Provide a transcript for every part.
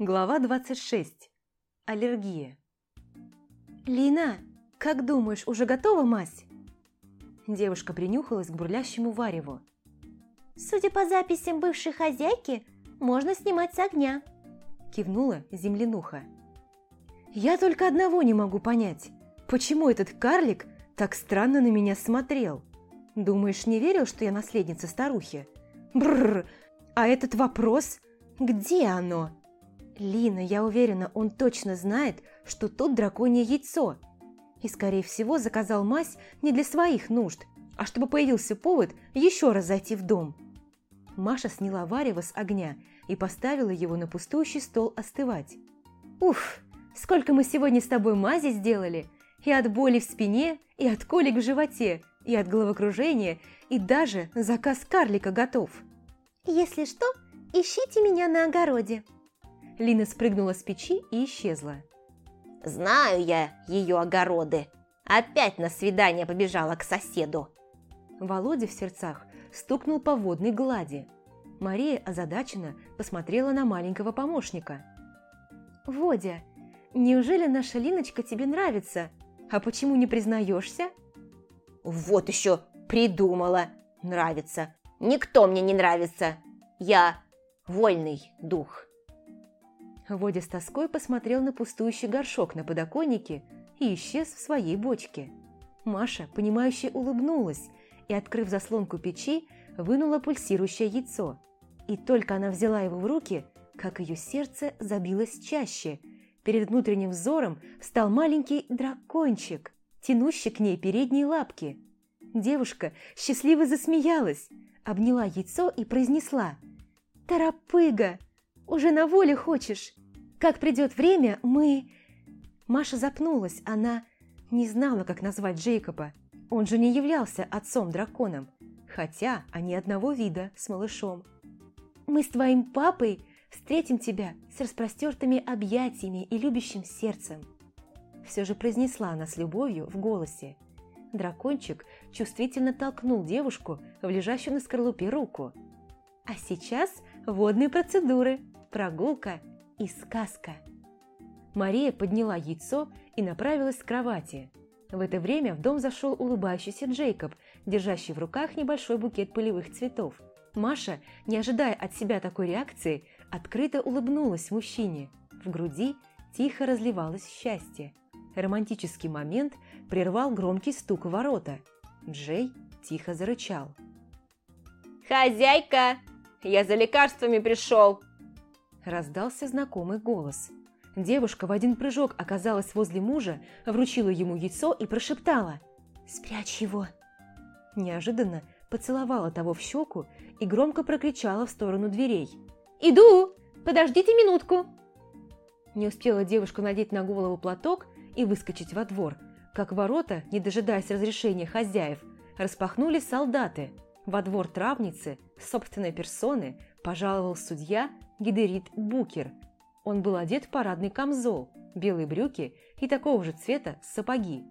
Глава 26. Аллергия. «Лина, как думаешь, уже готова мазь?» Девушка принюхалась к бурлящему вареву. «Судя по записям бывшей хозяйки, можно снимать с огня», кивнула землянуха. «Я только одного не могу понять. Почему этот карлик так странно на меня смотрел? Думаешь, не верил, что я наследница старухи? Бррр! А этот вопрос, где оно?» Лина, я уверена, он точно знает, что тут драконье яйцо. И, скорее всего, заказал мазь не для своих нужд, а чтобы появился повод еще раз зайти в дом. Маша сняла варево с огня и поставила его на пустующий стол остывать. «Уф, сколько мы сегодня с тобой мази сделали! И от боли в спине, и от колик в животе, и от головокружения, и даже заказ карлика готов!» «Если что, ищите меня на огороде!» Лина спрыгнула с печи и исчезла. «Знаю я ее огороды. Опять на свидание побежала к соседу». Володя в сердцах стукнул по водной глади. Мария озадаченно посмотрела на маленького помощника. «Водя, неужели наша Линочка тебе нравится? А почему не признаешься?» «Вот еще придумала! Нравится! Никто мне не нравится! Я вольный дух!» Водя с тоской посмотрел на пустующий горшок на подоконнике и исчез в своей бочке. Маша, понимающе улыбнулась и, открыв заслонку печи, вынула пульсирующее яйцо. И только она взяла его в руки, как ее сердце забилось чаще. Перед внутренним взором встал маленький дракончик, тянущий к ней передние лапки. Девушка счастливо засмеялась, обняла яйцо и произнесла «Тарапыга, уже на воле хочешь? Как придет время, мы...» Маша запнулась, она не знала, как назвать Джейкоба. Он же не являлся отцом-драконом, хотя они одного вида с малышом. «Мы с твоим папой встретим тебя с распростертыми объятиями и любящим сердцем», все же произнесла она с любовью в голосе. Дракончик чувствительно толкнул девушку в лежащую на скорлупе руку. «А сейчас водные процедуры, прогулка и сказка». Мария подняла яйцо и направилась к кровати. В это время в дом зашел улыбающийся Джейкоб, держащий в руках небольшой букет полевых цветов. Маша, не ожидая от себя такой реакции, открыто улыбнулась мужчине. В груди тихо разливалось счастье. Романтический момент прервал громкий стук в ворота. Джей тихо зарычал. «Хозяйка, я за лекарствами пришел!» Раздался знакомый голос. Девушка в один прыжок оказалась возле мужа, вручила ему яйцо и прошептала «Спрячь его!». Неожиданно поцеловала того в щеку и громко прокричала в сторону дверей. «Иду! Подождите минутку!» Не успела девушка надеть на голову платок и выскочить во двор, как ворота, не дожидаясь разрешения хозяев, распахнули солдаты. Во двор травницы, собственной персоны, пожаловал судья Гидерит Букер – он был одет в парадный камзол, белые брюки и такого же цвета сапоги.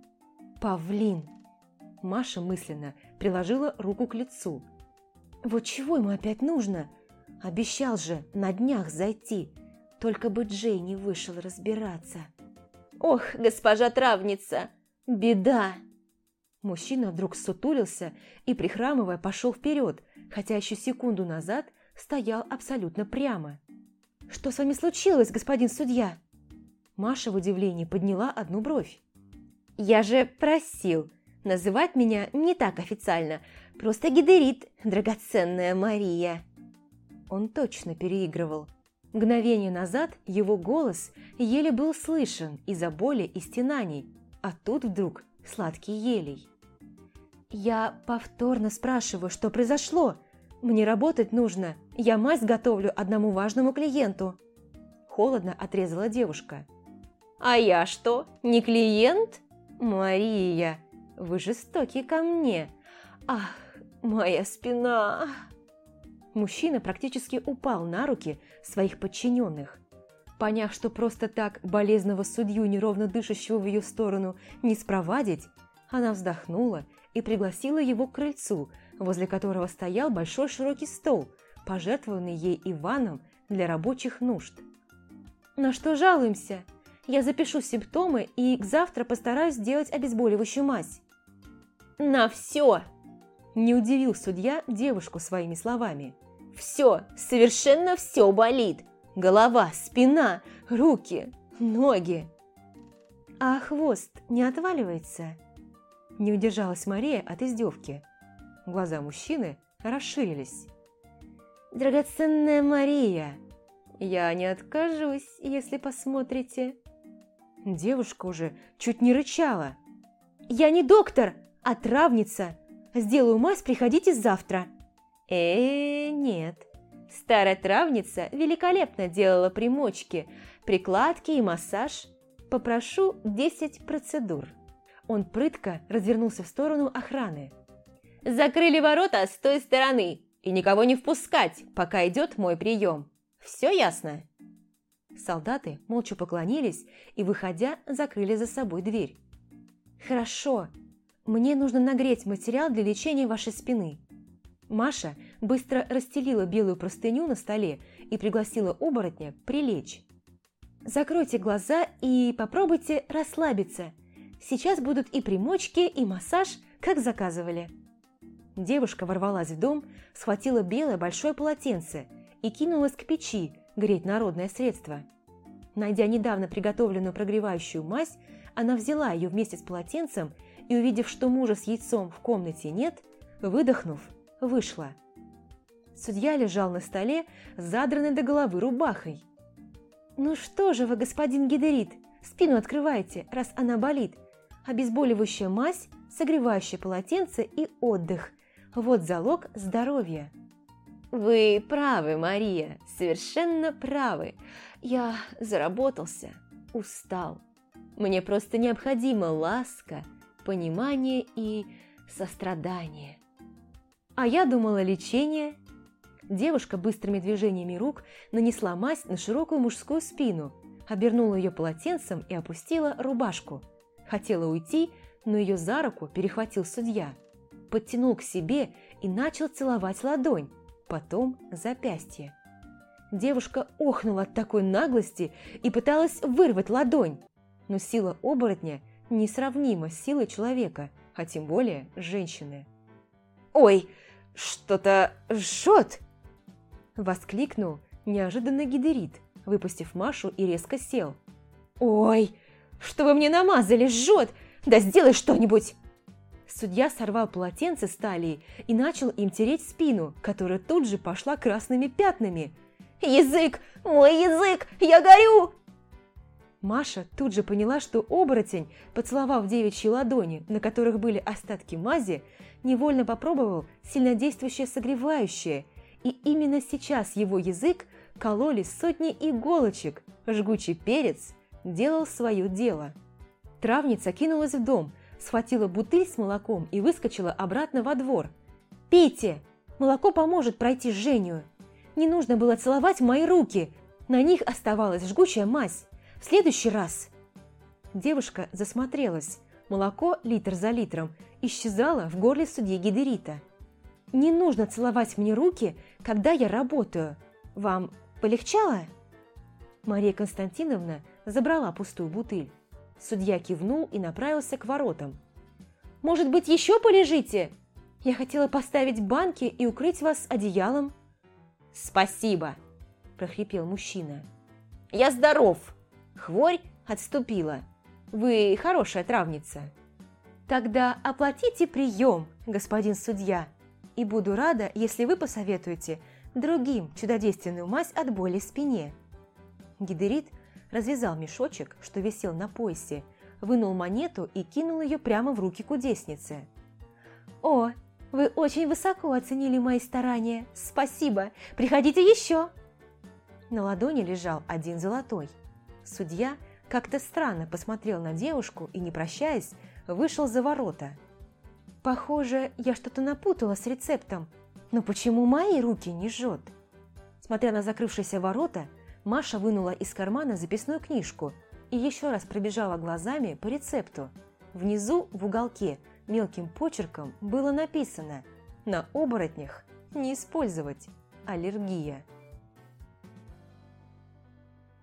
«Павлин!» Маша мысленно приложила руку к лицу. «Вот чего ему опять нужно? Обещал же на днях зайти, только бы Джей не вышел разбираться». «Ох, госпожа травница, беда!» Мужчина вдруг сутулился и, прихрамывая, пошел вперед, хотя еще секунду назад стоял абсолютно прямо. «Что с вами случилось, господин судья?» Маша в удивлении подняла одну бровь. «Я же просил называть меня не так официально, просто гидерит, драгоценная Мария». Он точно переигрывал. Мгновение назад его голос еле был слышен из-за боли и стенаний, а тут вдруг сладкий елей. «Я повторно спрашиваю, что произошло?» Мне работать нужно. Я мазь готовлю одному важному клиенту. Холодно отрезала девушка. А я что, не клиент? Мария, вы жестоки ко мне. Ах, моя спина. Мужчина практически упал на руки своих подчиненных. Поняв, что просто так болезного судью, неровно дышащего в ее сторону, не спровадить, она вздохнула и пригласила его к крыльцу, возле которого стоял большой широкий стол, пожертвованный ей Иваном для рабочих нужд. На что жалуемся? Я запишу симптомы и к завтра постараюсь сделать обезболивающую мазь. На все! Не удивил судья девушку своими словами. Все, совершенно все болит. Голова, спина, руки, ноги. А хвост не отваливается? Не удержалась Мария от издевки. Глаза мужчины расширились. «Драгоценная Мария, я не откажусь, если посмотрите». Девушка уже чуть не рычала. «Я не доктор, а травница. Сделаю мазь, приходите завтра». Э, -э нет. Старая травница великолепно делала примочки, прикладки и массаж. Попрошу 10 процедур. Он прытко развернулся в сторону охраны. «Закрыли ворота с той стороны и никого не впускать, пока идет мой прием. Все ясно?» Солдаты молча поклонились и, выходя, закрыли за собой дверь. «Хорошо. Мне нужно нагреть материал для лечения вашей спины». Маша быстро расстелила белую простыню на столе и пригласила оборотня прилечь. «Закройте глаза и попробуйте расслабиться. Сейчас будут и примочки, и массаж, как заказывали». Девушка ворвалась в дом, схватила белое большое полотенце и кинулась к печи греть народное средство. Найдя недавно приготовленную прогревающую мазь, она взяла ее вместе с полотенцем и, увидев, что мужа с яйцом в комнате нет, выдохнув, вышла. Судья лежал на столе, задранный до головы рубахой. «Ну что же вы, господин Гидерит, спину открывайте, раз она болит. Обезболивающая мазь, согревающее полотенце и отдых – вот залог здоровья. Вы правы, Мария, совершенно правы. Я заработался, устал. Мне просто необходима ласка, понимание и сострадание. А я думала лечение. Девушка быстрыми движениями рук нанесла мазь на широкую мужскую спину, обернула ее полотенцем и опустила рубашку. Хотела уйти, но ее за руку перехватил судья – подтянул к себе и начал целовать ладонь, потом запястье. Девушка охнула от такой наглости и пыталась вырвать ладонь, но сила оборотня несравнима с силой человека, а тем более женщины. «Ой, что-то жжет!» Воскликнул неожиданно гидерит, выпустив Машу и резко сел. «Ой, что вы мне намазали, жжет! Да сделай что-нибудь!» Судья сорвал полотенце с талии и начал им тереть спину, которая тут же пошла красными пятнами. «Язык! Мой язык! Я горю!» Маша тут же поняла, что оборотень, поцеловав девичьи ладони, на которых были остатки мази, невольно попробовал сильнодействующее согревающее, и именно сейчас его язык кололи сотни иголочек, жгучий перец делал свое дело. Травница кинулась в дом – схватила бутыль с молоком и выскочила обратно во двор. «Пейте! Молоко поможет пройти Женю! Не нужно было целовать мои руки, на них оставалась жгучая мазь. В следующий раз!» Девушка засмотрелась. Молоко литр за литром исчезало в горле судьи Гидерита. «Не нужно целовать мне руки, когда я работаю. Вам полегчало?» Мария Константиновна забрала пустую бутыль. Судья кивнул и направился к воротам. «Может быть, еще полежите? Я хотела поставить банки и укрыть вас одеялом». «Спасибо!» – прохрипел мужчина. «Я здоров!» Хворь отступила. «Вы хорошая травница». «Тогда оплатите прием, господин судья, и буду рада, если вы посоветуете другим чудодейственную мазь от боли в спине». Гидерит – развязал мешочек, что висел на поясе, вынул монету и кинул ее прямо в руки кудесницы. «О, вы очень высоко оценили мои старания! Спасибо! Приходите еще!» На ладони лежал один золотой. Судья как-то странно посмотрел на девушку и, не прощаясь, вышел за ворота. «Похоже, я что-то напутала с рецептом, но почему мои руки не жжет?» Смотря на закрывшиеся ворота, Маша вынула из кармана записную книжку и еще раз пробежала глазами по рецепту. Внизу, в уголке, мелким почерком было написано «На оборотнях не использовать. Аллергия».